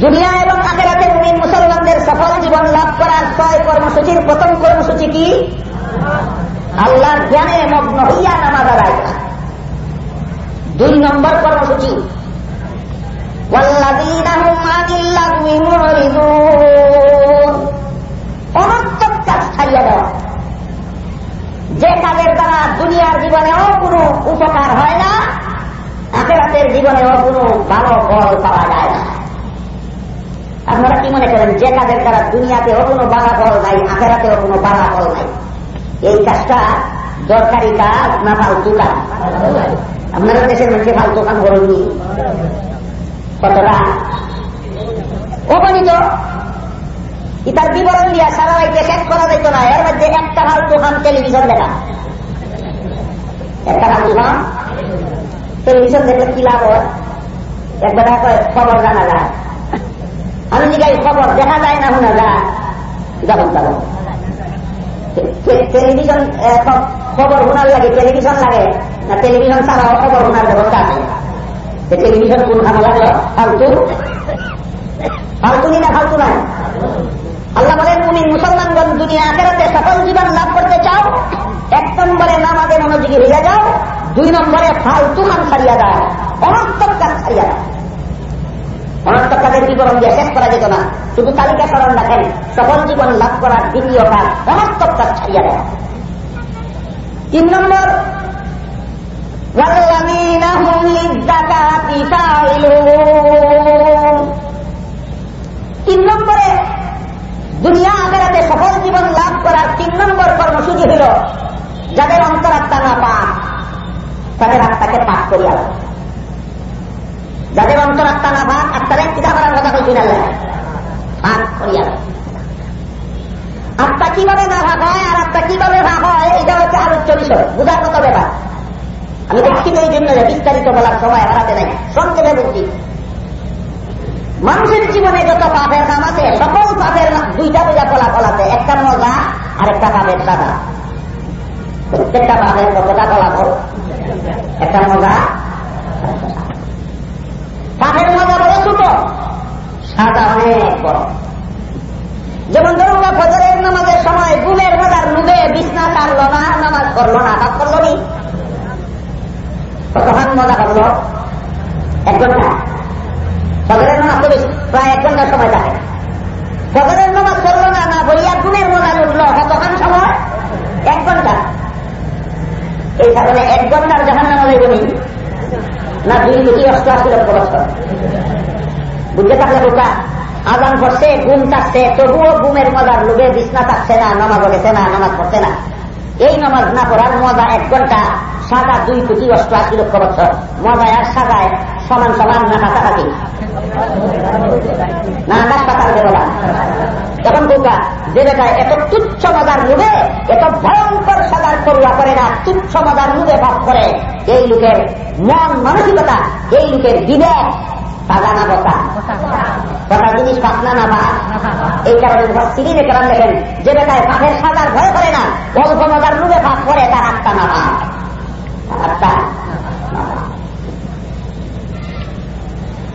দুনিয়া এবং আখেরাতে মুমিন মুসলমানদের সফল জীবন লাভ করার ছয় কর্মসূচির প্রথম কর্মসূচি কি? আল্লাহর জ্ঞানে মগ্ন হইয়া নামাজ আদায় করা। দুই নম্বর কর্মসূচি। অনন্তর কাজ ছাড়িয়ে দেওয়া। যে কাজের দ্বারা দুনিয়ার জীবনেও কোনো উপকার হয় না, আখেরাতের জীবনেও কোনো ভালো ফল পাওয়া যায় না। আপনারা কি মনে করেন যে কাজের দ্বারা দুনিয়াতেও কোনো বাধা ফল নাই, আখেরাতেও কোনো বাধা ফল নাই? এই কাজটা দরকারি কাজ, না ফালতু কাজ? আপনারা দেশের মধ্যে ফালতু কাজ করেননি কতটা অগণিত। ইতার বিবরণ দিয়া সারা রাইতে শেষ করা যেত না, এর মধ্যে একটা ফালতু খান টেলিভিশন দেখা। একটা ফালতু খান টেলিভিশন দেখলে কি লাভ হয়? একবার খবর জানা যায়। আমি জিজ্ঞাসা খবর দেখা যায় না শোনা যায় যখন তখন। টেলিভিশন খবর শোনার লাগে টেলিভিশন লাগে। না টেলিভিশন ছাড়াও খবর শোনার ব্যবস্থা আছে। টেলিভিশন কোন খানা লাগল ফালতু। ফালতু না ফালতু নাই। আল্লাহ বলেন, তুমি মুসলমানগঞ্জ দুনিয়া আখেরাতে সফল জীবন লাভ করতে চাও। এক নম্বরে নামাজে মনোযোগী হইয়া যাও। দুই নম্বরে ফালতু খান ছাড়িয়া দাও অনন্তর কাজ ছাড়িয়া দাও অনর্থক কাজের বিবরণ দিয়ে শেষ করা যেত না। শুধু তালিকা স্মরণ রাখেন, সফল জীবন লাভ করার দ্বিতীয় কাজ অনর্থক কাজ ছাড়িয়া দেয় তিন নম্বর তিন নম্বরে, দুনিয়া আগেরাতে সফল জীবন লাভ করার তিন নম্বর কর্মসূচি হল যাদের অন্তরাত্মা না পাক, তাদের আত্মাকে পাক করিয়া যাদের অন্তরাত্মা না পাক আত্মারে কিতা করার কথা বলছি না পাক করিয়া আত্মা কীভাবে না ভাগ হয় আর আত্মা কীভাবে ভাগ হয় এটা হচ্ছে আলোচ্য বিষয়। বুঝার মতো ব্যাপার। আমি দেখছি এই জন্য বিস্তারিত বলার সময় হারাতে নাই। সংক্ষেপে বলছি মানুষের জীবনে যত পাপের নাম আছে, সকল পাপের দুইটা বোঝা ফলাফল আছে। একটা মজা আর একটা পাপের সাদা প্রত্যেকটা পাপের কতটা ফলাফল? একটা মজা পাপের মজা বড় ছোট সাদা অনেক বড় যেমন ধরুন ফজরের নামাজের সময় গুমের মজার নুবে বিছনা কাটলো না নামাজ করল না, পাপ করল নি? কতক্ষণ মজা করল এক ঘণ্টা। ফজরের নামাজ তো প্রায় এক ঘণ্টা সময় থাকে ফজরের নামাজ করল না না বলিয়া গুণের মজা উঠল কতক্ষণ সময়? এক ঘণ্টা। এই কারণে এক ঘণ্টার জাহান নামাজে বলি না দুই কোটি অস্ত্র লক্ষ পরস্পর বুঝতে থাকলে বোকা? আজান পড়ছে ঘুম থাকছে তবুও ঘুমের মজার লোভে বিছনা থাকছে না, নামাজ গেছে না, নামাজ পড়ছে না। এই নামাজ না পড়ার মজা এক ঘণ্টা, সাদা দুই কোটি অষ্টআশি লক্ষ বছর। মজায় আর সাদায় সমান সমান না কাছাকাছি? না আকাশ পাতাল দেবলা তখন বোকা, যে বেটা এত তুচ্ছ মজার লোভে এত ভয়ঙ্কর সাদার করুয়া করে না, তুচ্ছ মজার লোভে ভাব করে, এই লোকের মন মানসিকতা, এই লোকের বিবেক সাদা না বসা। কথা জিনিস পাতলা না বা এই কারণে সিরিজে কেরাম দেখেন, যে বেটায় পাখের সাদার ভয় করে না, অল্প মজার লোভে ভাব করে তার আত্মা না বা আত্মা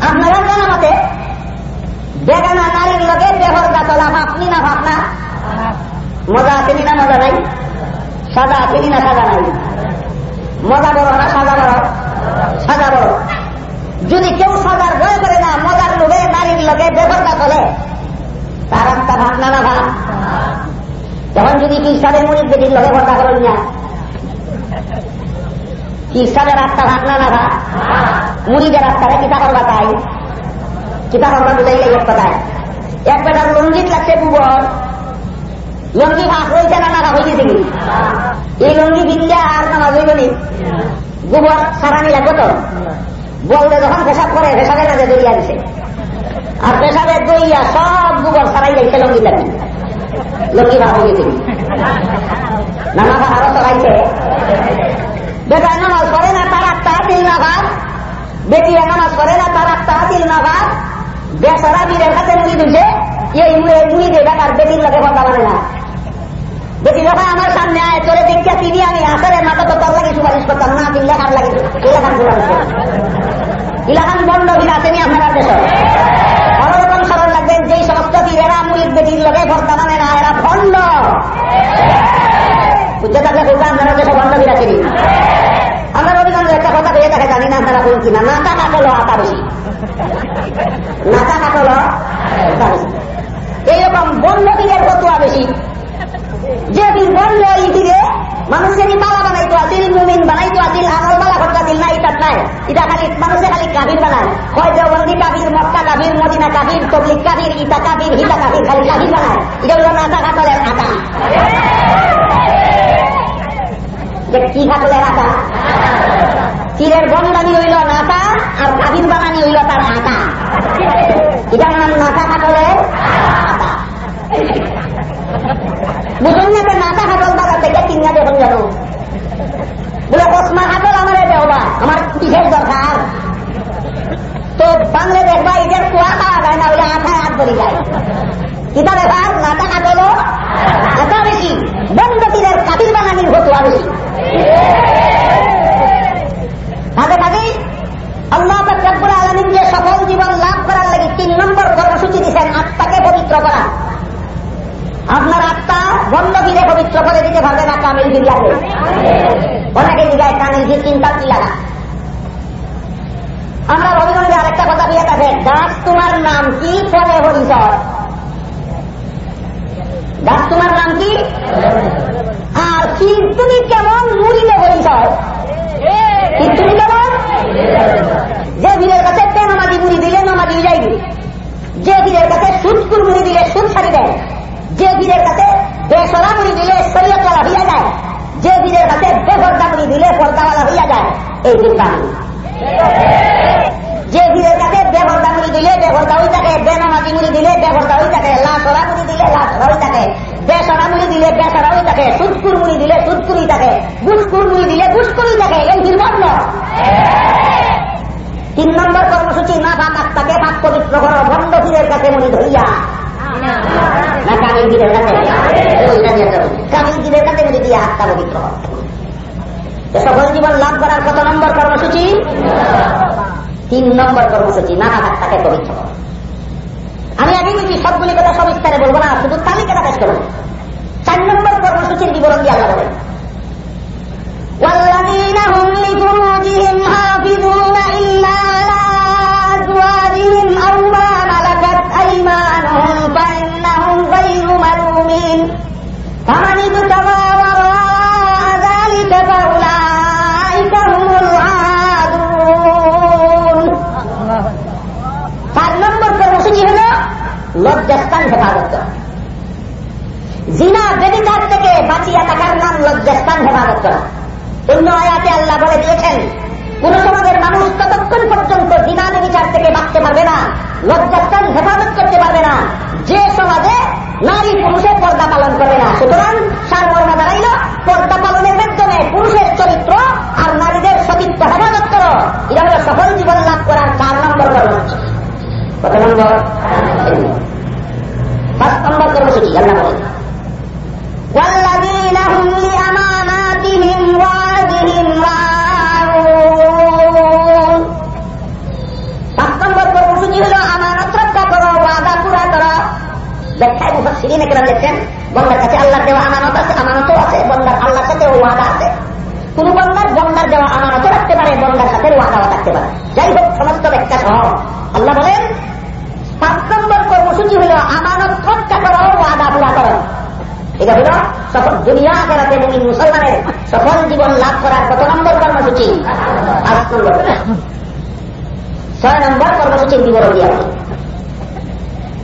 আপনারা জানা মতে বেগানা নারীর লোকে দেহর গাছলা ভাবনি না? ভাবনা মজা আসেনি না মজা নাই? সাদা আসেনি না সাদা নাই? মজা বড় না সাদা বড় সাদা বড় যদি কেউ সাদার ভয় করে না, মজার লোভে নারীর লোকে দেহর গাছলে তার আত্মা ভাবনা না ভাব? তখন যদি খ্রিস্টানের মুড়ির বেটির লোকে ভর্তা করেন না। খ্রিস্টানের আত্মা ভাবনা না ভাব? মুড়িদের আত্মারা কিতা করবা তাই? কিতা করবা বুঝাইলে এক কথায়। এক বেটার লঙ্গিত লাগছে বুবর লঙ্গি ভাগ হয়েছে না না হয়ে গেছে এই লঙ্গি ভিনলে আর নামাজ হইব নি। গোবর সারানি লাগবে তো বললে যখন পেশাব করে পেশাবের মাঝে দইয়া দিছে আর পেশাবের দইয়া সব গোবর সারাই লাগছে লঙ্গি লাগবে লঙ্গি ভাগ হয়ে গেছে নামাজ আরও চলাইছে। বেটা নামাজ করে না তার আত্মা দিল না ভাব বেটিরা নামাজ পড়ে না, তারা তাহাতির নামাজ বেসারা বীরের হাতে মুড়ি দিচ্ছে এই মুড়ে মুড়ি দিয়ে ব্যাপার বেটির লোকে কথা বলে না। বেটি যখন আমার সামনে আয়, তোরে দীক্ষা তিনি আমি আসলে মাথা তো তার লাগে সুপারিশ করতাম। না, তিন লেখার লাগে ইলাকান ইলাকান বন্ধ বীর আছে নি আপনার দেশ? অন্যরকম সরল লাগবে যে সমস্ত বীরেরা মুড়ির বেটির লোকে ভর্তা মানে না, এরা ভণ্ড। বুঝতে থাকলে আপনারা দেশে ভণ্ড বীর আছে কোন কিনা নাতা কাটলো আতা বেশি নাতা কাটলো আতা এইরকম দিনের ফতুয়া বেশি। যে দিন বলল এই দিনে মানুষেরই মালা বানাইতো আসিল মুমিন বানাইতো আসিল আমল মালা করতে আসিল না, এটা নাই। এটা খালি মানুষে খালি কাবির বানায়। হয় দেওবন্দি কাবির মক্কা কাবির মদিনা কাবির তবলিক কাবির ইতা কাবির হিতা কাবির খালি কাবির বানায়। এটা হলো নাতা কাতলের আটা যে কি কাতলের আটা তীরের বন্দানি হইল নাতা আর কাবির বানানি হইল তার আটা এটা নাম নাতা কাতলের বুঝুন না নাতা হাতল বাজার থেকে কিনা দেখুন যেন বলে কসমা হাতল আমার দেওয়া আমার কিসের দরকার। তো বাংলা দেখবা এদের কুয়া খাওয়া যায় না বলে আঠায় হাত ধরে যায়। কিতা ব্যাপার হাতল আটা বেশি বন্ধ তীরের কাবির বানানির হতুয়া বেশি ভাগে ভাগে আল্লাহ রব্বুল আলমিন যে সফল জীবন লাভ করার লাগে তিন নম্বর কর্মসূচি দিচ্ছেন আত্মাকে পবিত্র করা। আপনার আত্মা বন্ধ ফিরে পবিত্র করে দিতে পারবে না কামিল লাগে অনেকে জিগায় কামিল ফির চিন্তা কি লাগা আমরা রবিগঞ্জে আরেকটা কথা দিয়ে থাকে গাছ তোমার নাম কি ফলে হরিচর? গাছ তোমার নাম কি? আর কীর্তনি কেমন মুড়িলে হরিচর? কীর্তনি কেমন? যে ভিড়ের কাছে তে নামাজি মুড়ি দিলে নামাজি যাইবে যে ভিড়ের কাছে সুদকুর মুড়ি দিলে সুদ ছাড়ি দেয়। যে বীরের কাছে বেসরা মুড়ি দিলে শরীয়তওয়ালা হইয়া যায়, যে বীরের কাছে বেপর্দা মুড়ি দিলে পর্দাওয়ালা হইয়া যায়, এই চিন্তা যে বীরের কাছে বেপর্দা মুড়ি দিলে বেপর্দা হয়ে থাকে, বেনামাজি মুড়ি দিলে বেপর্দা হয়ে থাকে লাশরা মুড়ি দিলে লাশরা হয়ে থাকে, বেসরা মুড়ি দিলে বেসরা হয়ে থাকে সুদকুর মুড়ি দিলে সুদকুরি থাকে বুসকুর মুড়ি দিলে বুসকুরি থাকে, এই নির্বন্ধ তিন নম্বর কর্মসূচি না ভাত পবিত্র ঘর বন্ধ ফিরের কাছে মনে ধরিয়া। না কামিল গিরের কাছে কামিল দিয়া কাছে যদি দিয়ে আত্মা পবিত্র সফল জীবন লাভ করার কত নম্বর কর্মসূচি? তিন নম্বর কর্মসূচি নানা হাত তাকে পবিত্র। আমি আগে বলছি সবগুলি কথা লজ্জাস্থান জিনা বেদিকার থেকে বাঁচিয়া থাকার নাম লজ্জাস্থান হেফাজত করা অন্য আয়াতে আল্লাহ বলে দিয়েছেন, কোন সমাজের মানুষ ততক্ষণ পর্যন্ত জিনাদ বিচার থেকে বাঁচতে পারবে না লজ্জাস্থান হেফাজত করতে পারবে না। যে সমাজে নারী পুরুষের পর্দা পালন করবে না। সুতরাং সারমর্মা দাঁড়াইল পর্দা পালনের মাধ্যমে পুরুষের চরিত্র আর নারীদের সতীত্ব হেফাজত করো। এটা হল সফল জীবন লাভ করার চার নম্বর কর্মসূচি কত নম্বর। হল আমানত রক্ষা করো ওয়াদা পুরা করো। ব্যাখ্যায় মুফাসসিরিন একরাম লিখছেন, বন্দার কাছে আল্লাহর দেওয়া আমানত আছে, আমানতও আছে, বন্দার আল্লাহর সাথে ওয়াদা আছে। কোন বন্দার বন্দার দেওয়া আমানত রাখতে পারে, বন্দার সাথে ওয়াদাও থাকতে পারে। যাই হোক, সমস্ত ব্যাখ্যা সহ আল্লাহ বলেন, পাঁচ নম্বর কর্মসূচি হল আমানত রক্ষা করো, ওয়াদা পুরা করো। এটা হল সফল দুনিয়া আগারাতে মুসলমানের সফল জীবন লাভ করার কত নম্বর কর্মসূচি। পাঁচ নম্বর ছয় নম্বর কর্মসূচির বিবরণ দিয়ে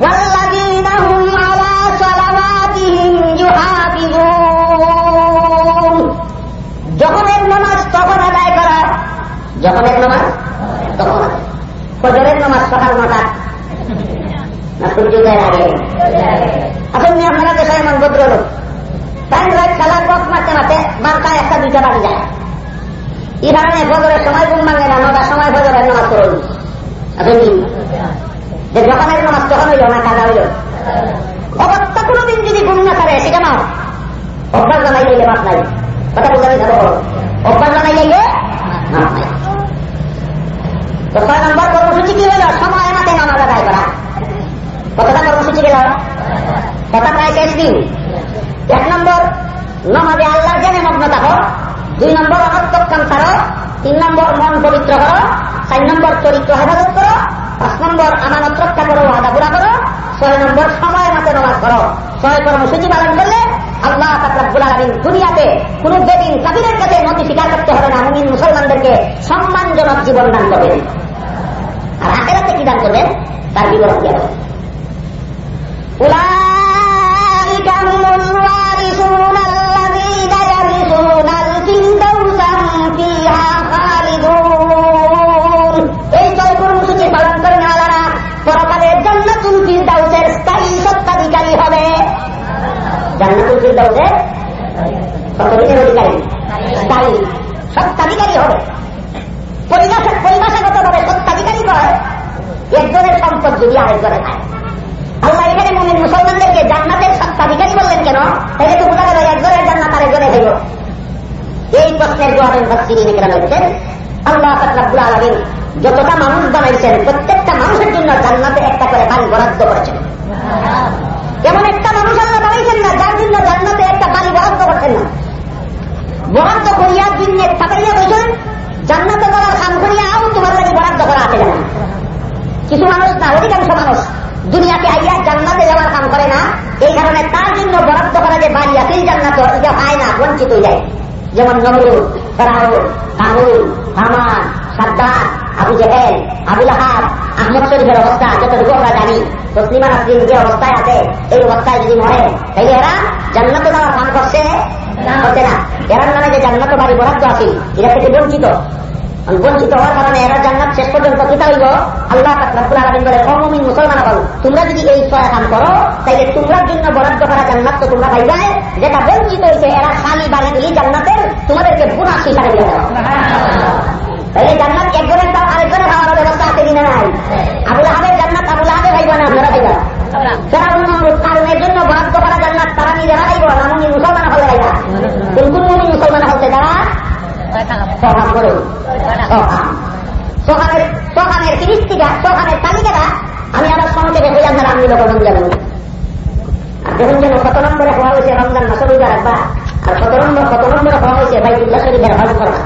والذين هم على صلواتهم يحافظون যখনের নামাজ তখন আদায় করা যখনের নামাজ তখন আদায় ফজরের নামাজ সকাল নটা না সূর্যোদয়ের আগে আসলে আপনারা দেশে এমন ভদ্রলোক টাইম রাত খেলার বক মারতে মারতে বারোটা একটা দুইটা বাজে যায় এই কারণে ফজরের সময় ঘুম ভাঙে না নটার সময় ফজরের নামাজ করুন আসলে যে যখনের নামাজ তখন হইল না কাজা হইল। অবস্থা কোনোদিন যদি ঘুম না করে, সেটা নাও। অভ্যাস জানাই গেলে মাছ নাই। কথা বলতে যাব অভ্যাস জানাই গেলে তো ছয় নম্বর কর্মসূচি কি হইল সময় আমাকে নামাজ আদায় করা। কতটা কর্মসূচি গেল? কথা প্রায় শেষ দিন। এক নম্বর, নমাজে আল্লাহ জেনে মগ্ন থাকো। দুই নম্বর অনর্থকাম ছাড়ো তিন নম্বর, মন পবিত্র করো। চার নম্বর চরিত্র হেফাজত করো পাঁচ নম্বর আমানত রক্ষা করো আদা পুরা করো ছয় নম্বর সময় মতো নমাজ করো ছয় কর্মসূচি পালন করলে আল্লাহ তাকরাবুল আলমিন দুনিয়াতে কোন বেদিন কাবিরের কাছে নথি স্বীকার করতে হবে না মুমিন মুসলমানদেরকে সম্মানজনক জীবন দান করবেন আর আখেরাতে কি দান করবেন তার বিবরণ দিয়ে أولئك هم الوارثون الذين يرثون الفردوس هم فيها জান্নাতুল ফিরদাউসের কতদিনের অধিকারী? হবে। ভাবে সত্ত্বাধিকারী হয় একজনের সম্পদ যদি আরেকজনে খায় আল্লাহ এখানে মমিন মুসলমানদেরকে জান্নাতের সত্তাধিকারী বললেন কেন? তাহলে তো বোঝা গেল একজনের জান্নাত আরেকজনে হইল। এই প্রশ্নের জবাবে মুফাসসিরিন কেরাম লিখছেন আল্লাহ রাব্বুল আলামিন যতটা মানুষ বানাইছেন, প্রত্যেকটা মানুষের জন্য জান্নাতে একটা করে বাড়ি বরাদ্দ করেছেন। এমন একটা মানুষ আল্লাহ বানাইছেন না, যার জন্য জান্নাতে একটা বাড়ি বরাদ্দ করছেন না। বরাদ্দ করিয়া দিনে থাকাইয়া বলছেন জান্নাতে যাওয়ার খাম করিয়া আও তোমার লাগে বরাদ্দ করা আছে না কিছু মানুষ না, অধিকাংশ মানুষ দুনিয়াতে আইয়া জান্নাতে যাওয়ার কাম করে না। এই কারণে তার জন্য বরাদ্দ করা যে বাড়ি আছে জান্নাত এটা পায় না, বঞ্চিত হয়ে যায়। যেমন নমরুদ, ফেরাউন কানুন হামান সাদ্দার আবু জেহেল আবুল আহাব আহমদ শরীফের অবস্থা যতটুকু আমরা জানি তসলিমা নাসরিন যে অবস্থায় আছে, এই অবস্থায় যদি মরে, তাইলে এরা জান্নাতে যাওয়ার কাম করছে? করছে না। এরার নামে যে জান্নাত বাড়ি বরাদ্দ আছে, এরা থেকে বঞ্চিত। বঞ্চিত হওয়ার কারণে এরা জান্নাত শেষ পর্যন্ত কিতা হইব? আল্লাহ রাব্বুল আলামিন বলে কমমিন মুসলমান বলো তোমরা যদি এই ছয় কাম করো, তাইলে তোমরার জন্য বরাদ্দ করা জান্নাত তো তোমরা পাইবে যেটা বঞ্চিত হয়েছে এরা খালি বাড়িগুলি জান্নাতের তোমাদেরকে বোনাস হিসাবে দিয়ে দেওয়া। জান্নাত একজনের তাও আরেকজনের খাওয়ার ব্যবস্থা আছে কিনা নাই? আবুল আহাবের জান্নাত আবুল আহাবে ভাইব না, আপনারা ভাইবা? কারণের জন্য বরাদ্দ করা জান্নাত, তারা নিজেরা ভাইব না মুসলমান হলে ভাইবা। কোন কোন মুসলমান করুন সকামের সকামের ফিরিস্তিকা সকামের তালিকাটা আমি আবার সংক্ষেপে হইলাম না, আমি লোকজন জানুন দেখুন যেন কত নম্বরে হওয়া হয়েছে রমজান মাসে রোজা রাখবা, আর কত নম্বর কত নম্বরে হওয়া হয়েছে ভাই শরীফের হজ করা।